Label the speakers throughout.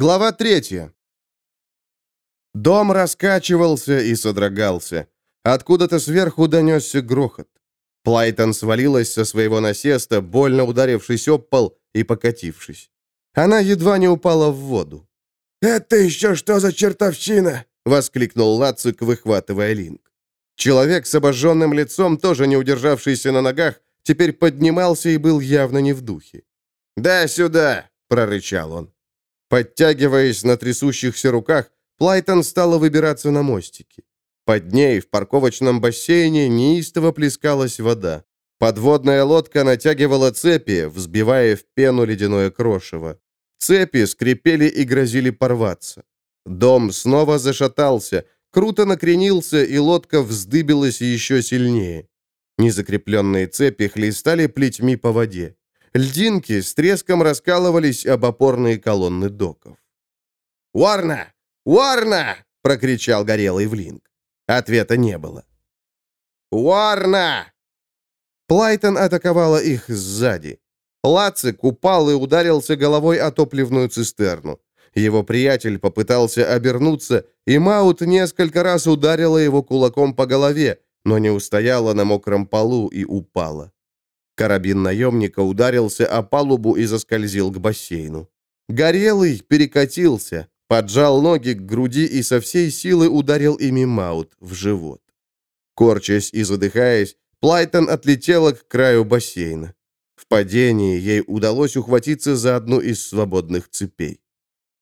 Speaker 1: Глава третья. Дом раскачивался и содрогался. Откуда-то сверху донесся грохот. Плайтон свалилась со своего насеста, больно ударившись об пол и покатившись. Она едва не упала в воду.
Speaker 2: «Это еще что за чертовщина?»
Speaker 1: — воскликнул Лацик, выхватывая линк. Человек с обожженным лицом, тоже не удержавшийся на ногах, теперь поднимался и был явно не в духе. «Да сюда!» — прорычал он. Подтягиваясь на трясущихся руках, Плайтон стала выбираться на мостики. Под ней в парковочном бассейне неистово плескалась вода. Подводная лодка натягивала цепи, взбивая в пену ледяное крошево. Цепи скрипели и грозили порваться. Дом снова зашатался, круто накренился, и лодка вздыбилась еще сильнее. Незакрепленные цепи хлестали плетьми по воде. Льдинки с треском раскалывались об опорные колонны доков. «Уарна! Уарна!» — прокричал горелый Влинг. Ответа не было. «Уарна!» Плайтон атаковала их сзади. Лацик упал и ударился головой о топливную цистерну. Его приятель попытался обернуться, и Маут несколько раз ударила его кулаком по голове, но не устояла на мокром полу и упала. Карабин наемника ударился о палубу и заскользил к бассейну. Горелый перекатился, поджал ноги к груди и со всей силы ударил ими Маут в живот. Корчась и задыхаясь, Плайтон отлетела к краю бассейна. В падении ей удалось ухватиться за одну из свободных цепей.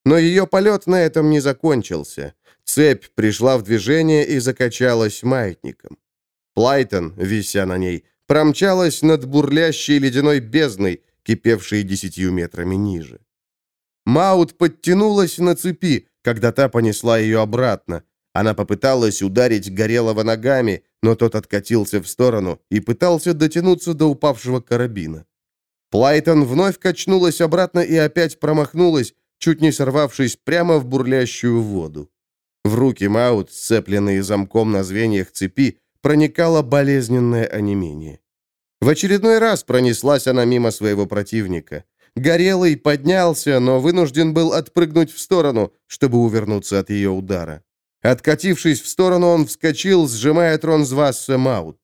Speaker 1: Но ее полет на этом не закончился. Цепь пришла в движение и закачалась маятником. Плайтон, вися на ней, промчалась над бурлящей ледяной бездной, кипевшей десятью метрами ниже. Маут подтянулась на цепи, когда та понесла ее обратно. Она попыталась ударить Горелого ногами, но тот откатился в сторону и пытался дотянуться до упавшего карабина. Плайтон вновь качнулась обратно и опять промахнулась, чуть не сорвавшись прямо в бурлящую воду. В руки Маут, сцепленные замком на звеньях цепи, проникало болезненное онемение. В очередной раз пронеслась она мимо своего противника. Горелый поднялся, но вынужден был отпрыгнуть в сторону, чтобы увернуться от ее удара. Откатившись в сторону, он вскочил, сжимая трон с Васса Маут.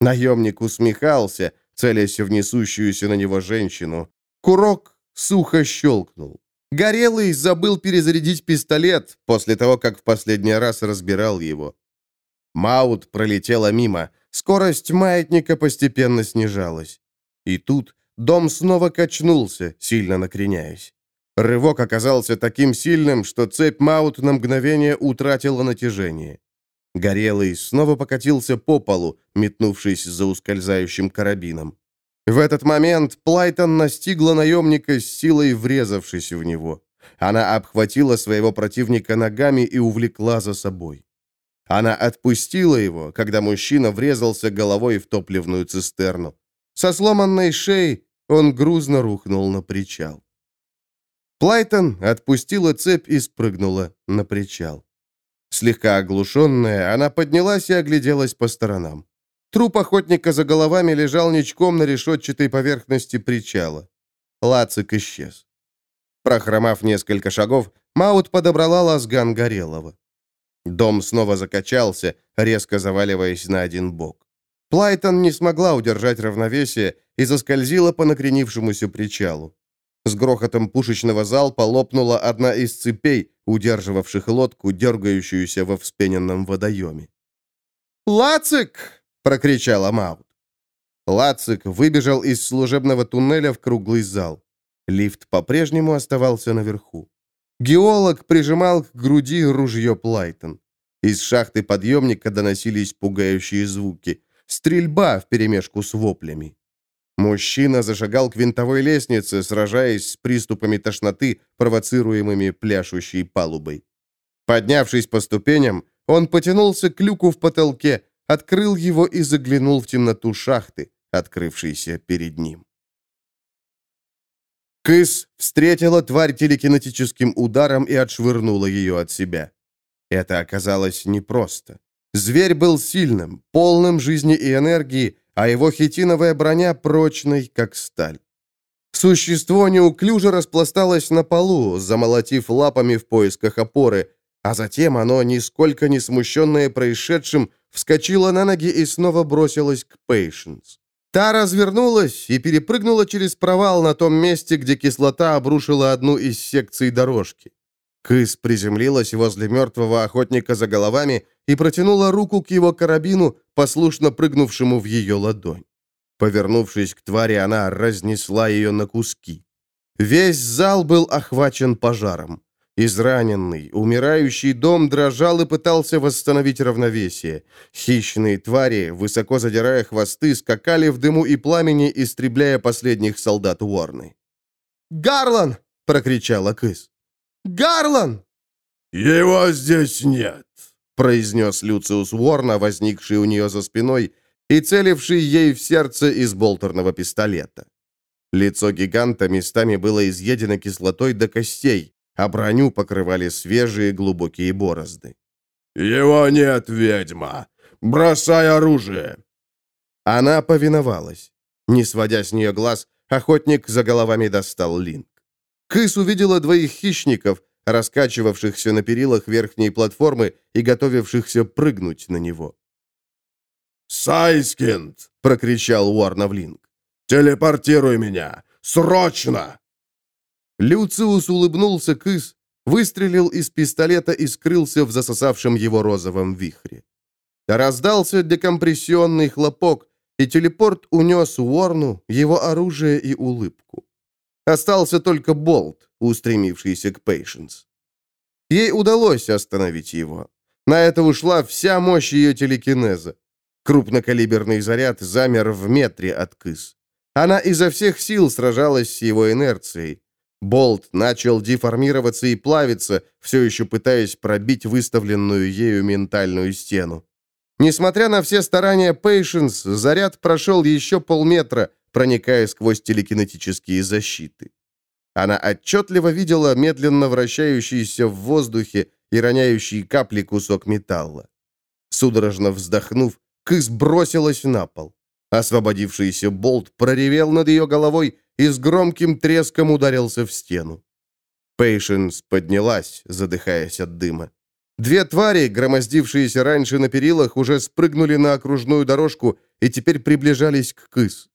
Speaker 1: Наемник усмехался, целясь в несущуюся на него женщину. Курок сухо щелкнул. Горелый забыл перезарядить пистолет после того, как в последний раз разбирал его. Маут пролетела мимо. Скорость маятника постепенно снижалась. И тут Дом снова качнулся, сильно накреняясь. Рывок оказался таким сильным, что цепь Маут на мгновение утратила натяжение. Горелый снова покатился по полу, метнувшись за ускользающим карабином. В этот момент Плайтон настигла наемника с силой врезавшись в него. Она обхватила своего противника ногами и увлекла за собой. Она отпустила его, когда мужчина врезался головой в топливную цистерну. Со сломанной шеей он грузно рухнул на причал. Плайтон отпустила цепь и спрыгнула на причал. Слегка оглушенная, она поднялась и огляделась по сторонам. Труп охотника за головами лежал ничком на решетчатой поверхности причала. Лацик исчез. Прохромав несколько шагов, Маут подобрала лазган Горелого. Дом снова закачался, резко заваливаясь на один бок. Плайтон не смогла удержать равновесие и заскользила по накренившемуся причалу. С грохотом пушечного залпа лопнула одна из цепей, удерживавших лодку, дергающуюся во вспененном водоеме. «Лацик!» — прокричала Маут. Лацик выбежал из служебного туннеля в круглый зал. Лифт по-прежнему оставался наверху. Геолог прижимал к груди ружье Плайтон. Из шахты подъемника доносились пугающие звуки. Стрельба вперемешку с воплями. Мужчина зашагал к винтовой лестнице, сражаясь с приступами тошноты, провоцируемыми пляшущей палубой. Поднявшись по ступеням, он потянулся к люку в потолке, открыл его и заглянул в темноту шахты, открывшейся перед ним. Кыс встретила тварь телекинетическим ударом и отшвырнула ее от себя. Это оказалось непросто. Зверь был сильным, полным жизни и энергии, а его хитиновая броня прочной, как сталь. Существо неуклюже распласталось на полу, замолотив лапами в поисках опоры, а затем оно, нисколько не смущенное происшедшим, вскочило на ноги и снова бросилось к Пейшенс. Та развернулась и перепрыгнула через провал на том месте, где кислота обрушила одну из секций дорожки. Кыс приземлилась возле мертвого охотника за головами и протянула руку к его карабину, послушно прыгнувшему в ее ладонь. Повернувшись к твари, она разнесла ее на куски. Весь зал был охвачен пожаром. Израненный, умирающий дом дрожал и пытался восстановить равновесие. Хищные твари, высоко задирая хвосты, скакали в дыму и пламени, истребляя последних солдат Уорны. «Гарлан!» — прокричала Кыс. «Гарлан!»
Speaker 2: «Его здесь нет!»
Speaker 1: — произнес Люциус Уорна, возникший у нее за спиной и целивший ей в сердце из болтерного пистолета. Лицо гиганта местами было изъедено кислотой до костей, а броню покрывали свежие глубокие борозды.
Speaker 2: «Его нет, ведьма! Бросай оружие!»
Speaker 1: Она повиновалась. Не сводя с нее глаз, охотник за головами достал линк. Кыс увидела двоих хищников, раскачивавшихся на перилах верхней платформы и готовившихся прыгнуть на него.
Speaker 2: «Сайскинд!» — прокричал Уорновлинг. «Телепортируй меня! Срочно!»
Speaker 1: Люциус улыбнулся Кыс, выстрелил из пистолета и скрылся в засосавшем его розовом вихре. Раздался декомпрессионный хлопок, и телепорт унес Уорну его оружие и улыбку. Остался только болт, устремившийся к Пейшенс. Ей удалось остановить его. На это ушла вся мощь ее телекинеза. Крупнокалиберный заряд замер в метре от Кыс. Она изо всех сил сражалась с его инерцией. Болт начал деформироваться и плавиться, все еще пытаясь пробить выставленную ею ментальную стену. Несмотря на все старания Пейшенс, заряд прошел еще полметра, проникая сквозь телекинетические защиты. Она отчетливо видела медленно вращающийся в воздухе и роняющий капли кусок металла. Судорожно вздохнув, Кыс бросилась на пол. Освободившийся болт проревел над ее головой и с громким треском ударился в стену. Пейшенс поднялась, задыхаясь от дыма. Две твари, громоздившиеся раньше на перилах, уже спрыгнули на окружную дорожку и теперь приближались к кыс.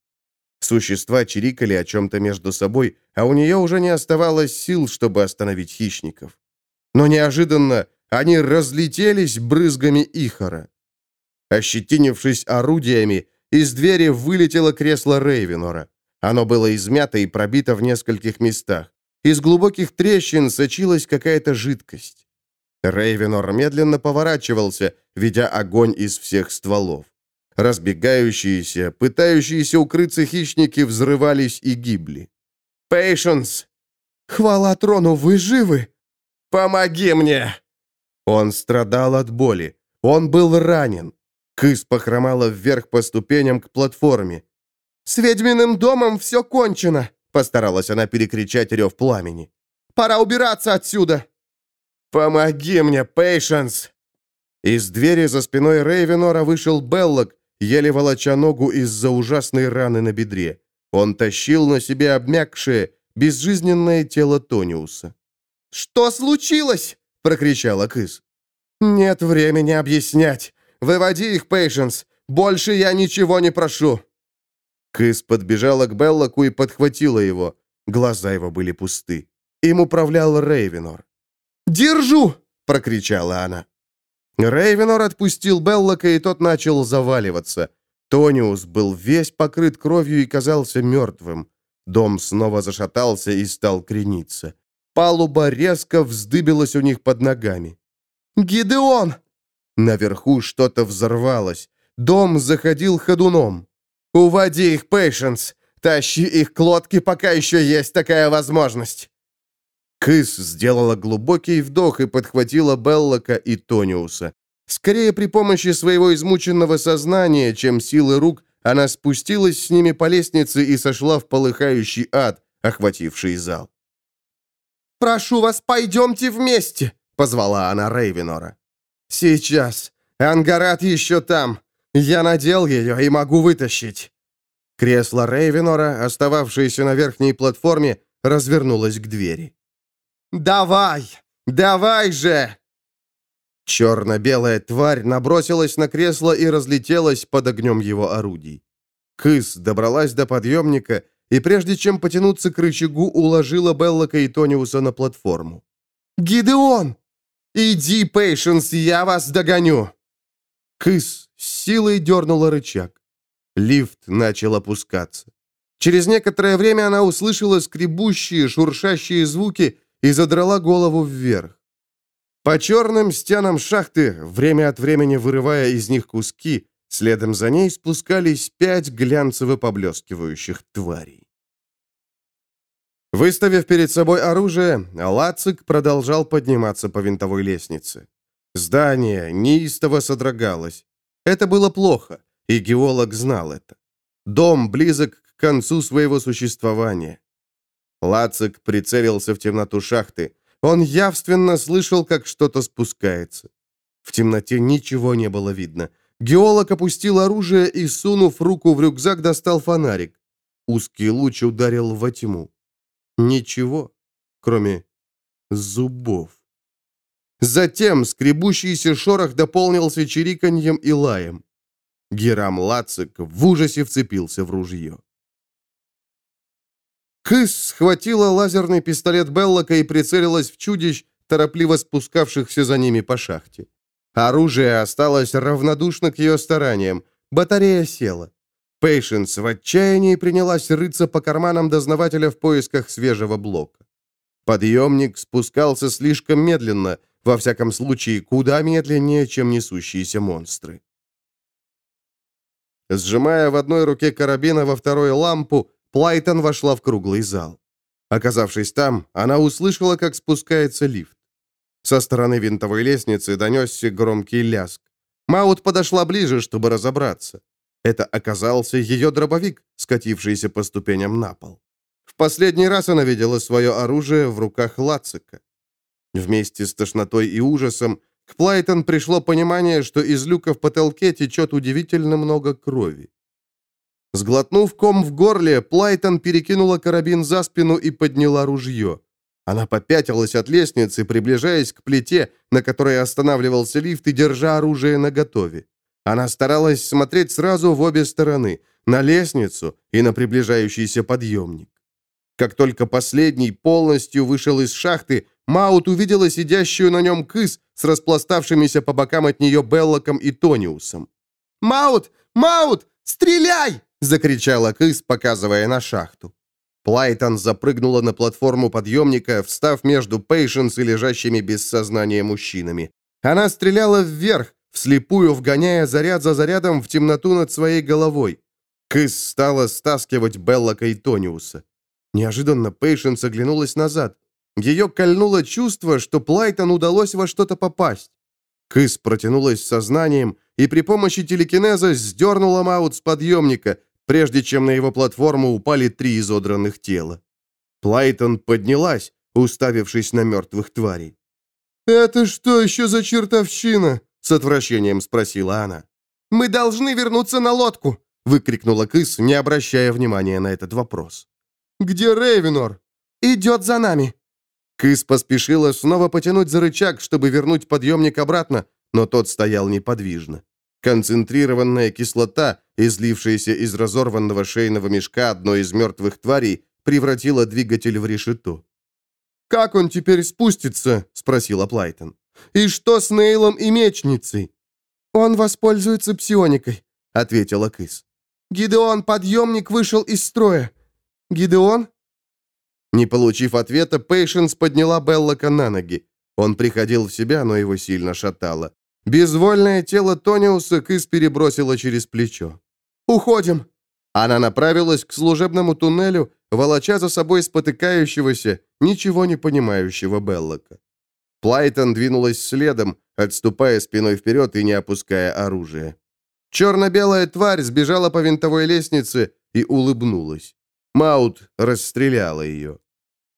Speaker 1: Существа чирикали о чем-то между собой, а у нее уже не оставалось сил, чтобы остановить хищников. Но неожиданно они разлетелись брызгами ихора. Ощетинившись орудиями, из двери вылетело кресло Рейвенора. Оно было измято и пробито в нескольких местах. Из глубоких трещин сочилась какая-то жидкость. Рейвенор медленно поворачивался, ведя огонь из всех стволов. Разбегающиеся, пытающиеся укрыться хищники взрывались и гибли. «Пейшенс!» «Хвала трону, вы живы!» «Помоги мне!» Он страдал от боли. Он был ранен. Кыс похромала вверх по ступеням к платформе. «С ведьминым домом все кончено!» Постаралась она перекричать рев пламени. «Пора убираться отсюда!» «Помоги мне, Пейшенс!» Из двери за спиной Рейвенора вышел Беллок, еле волоча ногу из-за ужасной раны на бедре. Он тащил на себе обмякшее, безжизненное тело Тониуса. «Что случилось?» — прокричала Кыс. «Нет времени объяснять. Выводи их, Пейшенс. Больше я ничего не прошу». Кыс подбежала к Беллоку и подхватила его. Глаза его были пусты. Им управлял Рейвенор. «Держу!» — прокричала она. Рейвенор отпустил Беллока, и тот начал заваливаться. Тониус был весь покрыт кровью и казался мертвым. Дом снова зашатался и стал крениться. Палуба резко вздыбилась у них под ногами. «Гидеон!» Наверху что-то взорвалось. Дом заходил ходуном. «Уводи их, Пейшенс! Тащи их к лодке, пока еще есть такая возможность!» Кыс сделала глубокий вдох и подхватила Беллока и Тониуса. Скорее при помощи своего измученного сознания, чем силы рук, она спустилась с ними по лестнице и сошла в полыхающий ад, охвативший зал. «Прошу вас, пойдемте вместе!» — позвала она Рейвенора. «Сейчас. Ангарат еще там. Я надел ее и могу вытащить». Кресло Рейвенора, остававшееся на верхней платформе, развернулось к двери. «Давай! Давай же!» Черно-белая тварь набросилась на кресло и разлетелась под огнем его орудий. Кыс добралась до подъемника и, прежде чем потянуться к рычагу, уложила Беллока и Тониуса на платформу. «Гидеон! Иди, Пейшенс, я вас догоню!» Кыс силой дернула рычаг. Лифт начал опускаться. Через некоторое время она услышала скребущие, шуршащие звуки и задрала голову вверх. По черным стенам шахты, время от времени вырывая из них куски, следом за ней спускались пять глянцево поблескивающих тварей. Выставив перед собой оружие, Лацик продолжал подниматься по винтовой лестнице. Здание неистово содрогалось. Это было плохо, и геолог знал это. Дом близок к концу своего существования. Лацик прицелился в темноту шахты. Он явственно слышал, как что-то спускается. В темноте ничего не было видно. Геолог опустил оружие и, сунув руку в рюкзак, достал фонарик. Узкий луч ударил во тьму. Ничего, кроме зубов. Затем скребущийся шорох дополнился чириканьем и лаем. Герам Лацик в ужасе вцепился в ружье. Кыс схватила лазерный пистолет Беллока и прицелилась в чудищ, торопливо спускавшихся за ними по шахте. Оружие осталось равнодушно к ее стараниям. Батарея села. Пейшенс в отчаянии принялась рыться по карманам дознавателя в поисках свежего блока. Подъемник спускался слишком медленно, во всяком случае, куда медленнее, чем несущиеся монстры. Сжимая в одной руке карабин, а во второй лампу, Плайтон вошла в круглый зал. Оказавшись там, она услышала, как спускается лифт. Со стороны винтовой лестницы донесся громкий ляск. Маут подошла ближе, чтобы разобраться. Это оказался ее дробовик, скатившийся по ступеням на пол. В последний раз она видела свое оружие в руках Лацика. Вместе с тошнотой и ужасом к Плайтон пришло понимание, что из люка в потолке течет удивительно много крови. Сглотнув ком в горле, Плайтон перекинула карабин за спину и подняла ружье. Она попятилась от лестницы, приближаясь к плите, на которой останавливался лифт, и держа оружие наготове. Она старалась смотреть сразу в обе стороны, на лестницу и на приближающийся подъемник. Как только последний полностью вышел из шахты, Маут увидела сидящую на нем кыс с распластавшимися по бокам от нее Беллоком и Тониусом. «Маут! Маут! Стреляй!» — закричала кыс, показывая на шахту. Плайтон запрыгнула на платформу подъемника, встав между Пейшенс и лежащими без сознания мужчинами. Она стреляла вверх, вслепую вгоняя заряд за зарядом в темноту над своей головой. Кыс стала стаскивать Беллока и Тониуса. Неожиданно Пейшенс оглянулась назад. Ее кольнуло чувство, что Плайтон удалось во что-то попасть. Кыс протянулась сознанием и при помощи телекинеза сдернула Маут с подъемника, прежде чем на его платформу упали три изодранных тела. Плайтон поднялась, уставившись на мертвых тварей. «Это что еще за чертовщина?» — с отвращением спросила она. «Мы должны вернуться на лодку!» — выкрикнула Кыс, не обращая внимания на этот вопрос. «Где Рейвенор?» «Идет за нами!» Кыс поспешила снова потянуть за рычаг, чтобы вернуть подъемник обратно, но тот стоял неподвижно. Концентрированная кислота, излившаяся из разорванного шейного мешка одной из мертвых тварей, превратила двигатель в решето. «Как он теперь спустится?» — спросила Плайтон. «И что с Нейлом и мечницей?» «Он воспользуется псионикой», — ответила Кыс. «Гидеон, подъемник вышел из строя. Гидеон?» Не получив ответа, Пейшенс подняла Беллока на ноги. Он приходил в себя, но его сильно шатало. Безвольное тело Тониуса Кыс перебросила через плечо. «Уходим!» Она направилась к служебному туннелю, волоча за собой спотыкающегося, ничего не понимающего Беллока. Плайтон двинулась следом, отступая спиной вперед и не опуская оружие. Черно-белая тварь сбежала по винтовой лестнице и улыбнулась. Маут расстреляла ее.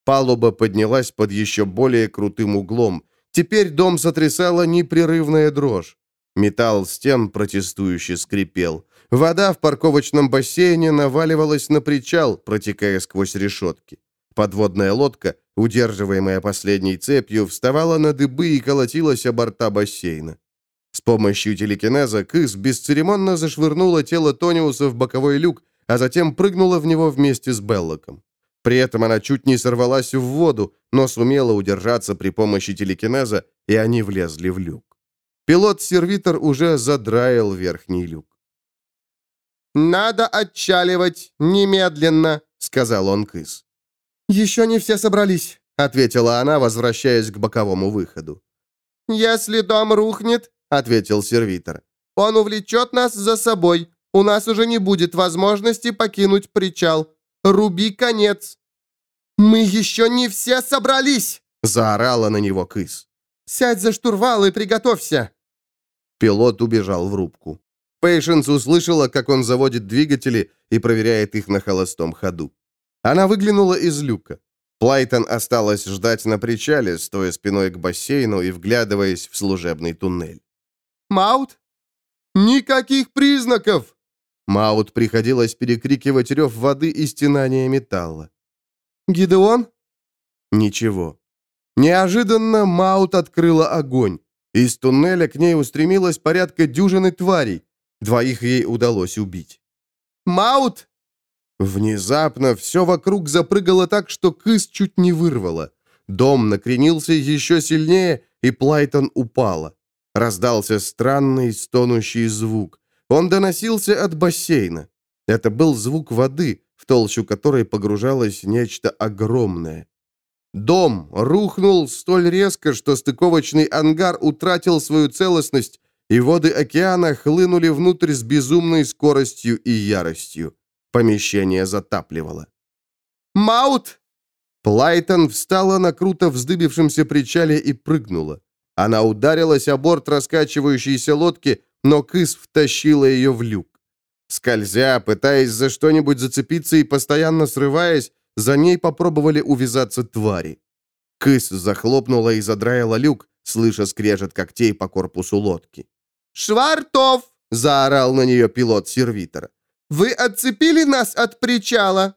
Speaker 1: Палуба поднялась под еще более крутым углом. Теперь дом сотрясала непрерывная дрожь. Металл стен протестующе скрипел. Вода в парковочном бассейне наваливалась на причал, протекая сквозь решетки. Подводная лодка, удерживаемая последней цепью, вставала на дыбы и колотилась о борта бассейна. С помощью телекинеза Кыс бесцеремонно зашвырнула тело Тониуса в боковой люк, а затем прыгнула в него вместе с Беллоком. При этом она чуть не сорвалась в воду, но сумела удержаться при помощи телекинеза, и они влезли в люк. Пилот-сервитор уже задраил верхний люк. «Надо отчаливать немедленно», — сказал он Кыс. «Еще не все собрались», — ответила она, возвращаясь к боковому выходу. «Если дом рухнет», — ответил сервитор, — «он увлечет нас за собой. У нас уже не будет возможности покинуть причал. Руби конец». «Мы еще не все собрались!» — заорала на него Кыс. «Сядь за штурвал и приготовься!» Пилот убежал в рубку. Пейшенс услышала, как он заводит двигатели и проверяет их на холостом ходу. Она выглянула из люка. Плайтон осталась ждать на причале, стоя спиной к бассейну и вглядываясь в служебный туннель. «Маут? Никаких признаков!» Маут приходилось перекрикивать рев воды и стенание металла. «Гидеон?» Ничего. Неожиданно Маут открыла огонь. Из туннеля к ней устремилась порядка дюжины тварей. Двоих ей удалось убить. «Маут!» Внезапно все вокруг запрыгало так, что кыс чуть не вырвало. Дом накренился еще сильнее, и Плайтон упала. Раздался странный стонущий звук. Он доносился от бассейна. Это был звук воды, в толщу которой погружалось нечто огромное. Дом рухнул столь резко, что стыковочный ангар утратил свою целостность, и воды океана хлынули внутрь с безумной скоростью и яростью. Помещение затапливало. «Маут!» Плайтон встала на круто вздыбившемся причале и прыгнула. Она ударилась о борт раскачивающейся лодки, но Кыс втащила ее в люк. Скользя, пытаясь за что-нибудь зацепиться и постоянно срываясь, за ней попробовали увязаться твари. Кыс захлопнула и задраила люк, слыша скрежет когтей по корпусу лодки. «Швартов!» — заорал на нее пилот сервитора. «Вы отцепили нас от причала?»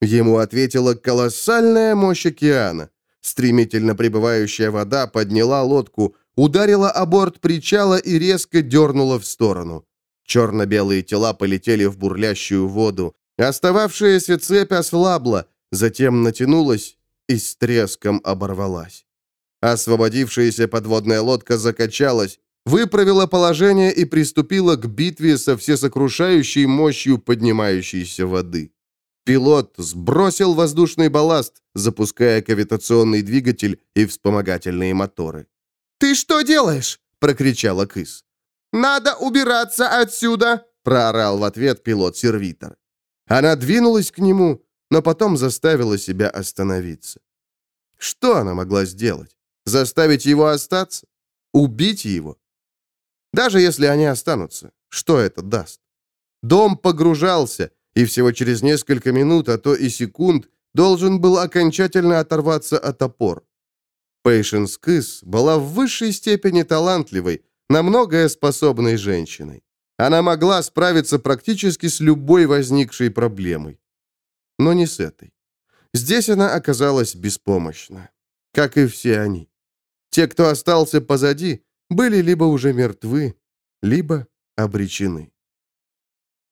Speaker 1: Ему ответила колоссальная мощь океана. Стремительно прибывающая вода подняла лодку, ударила о борт причала и резко дернула в сторону. Черно-белые тела полетели в бурлящую воду. Остававшаяся цепь ослабла, затем натянулась и с треском оборвалась. Освободившаяся подводная лодка закачалась, выправила положение и приступила к битве со всесокрушающей мощью поднимающейся воды. Пилот сбросил воздушный балласт, запуская кавитационный двигатель и вспомогательные моторы. «Ты что делаешь?» — прокричала Кыс. «Надо убираться отсюда!» — проорал в ответ пилот-сервитор. Она двинулась к нему, но потом заставила себя остановиться. Что она могла сделать? Заставить его остаться? Убить его? Даже если они останутся, что это даст? Дом погружался, и всего через несколько минут, а то и секунд, должен был окончательно оторваться от опор. Пейшенс Кыс была в высшей степени талантливой, на многое способной женщиной. Она могла справиться практически с любой возникшей проблемой. Но не с этой. Здесь она оказалась беспомощна, как и все они. Те, кто остался позади, были либо уже мертвы, либо обречены.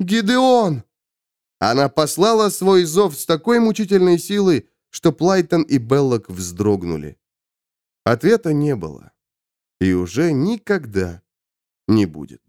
Speaker 1: «Гидеон!» Она послала свой зов с такой мучительной силой, что Плайтон и Беллок вздрогнули. Ответа не было. И уже никогда не будет.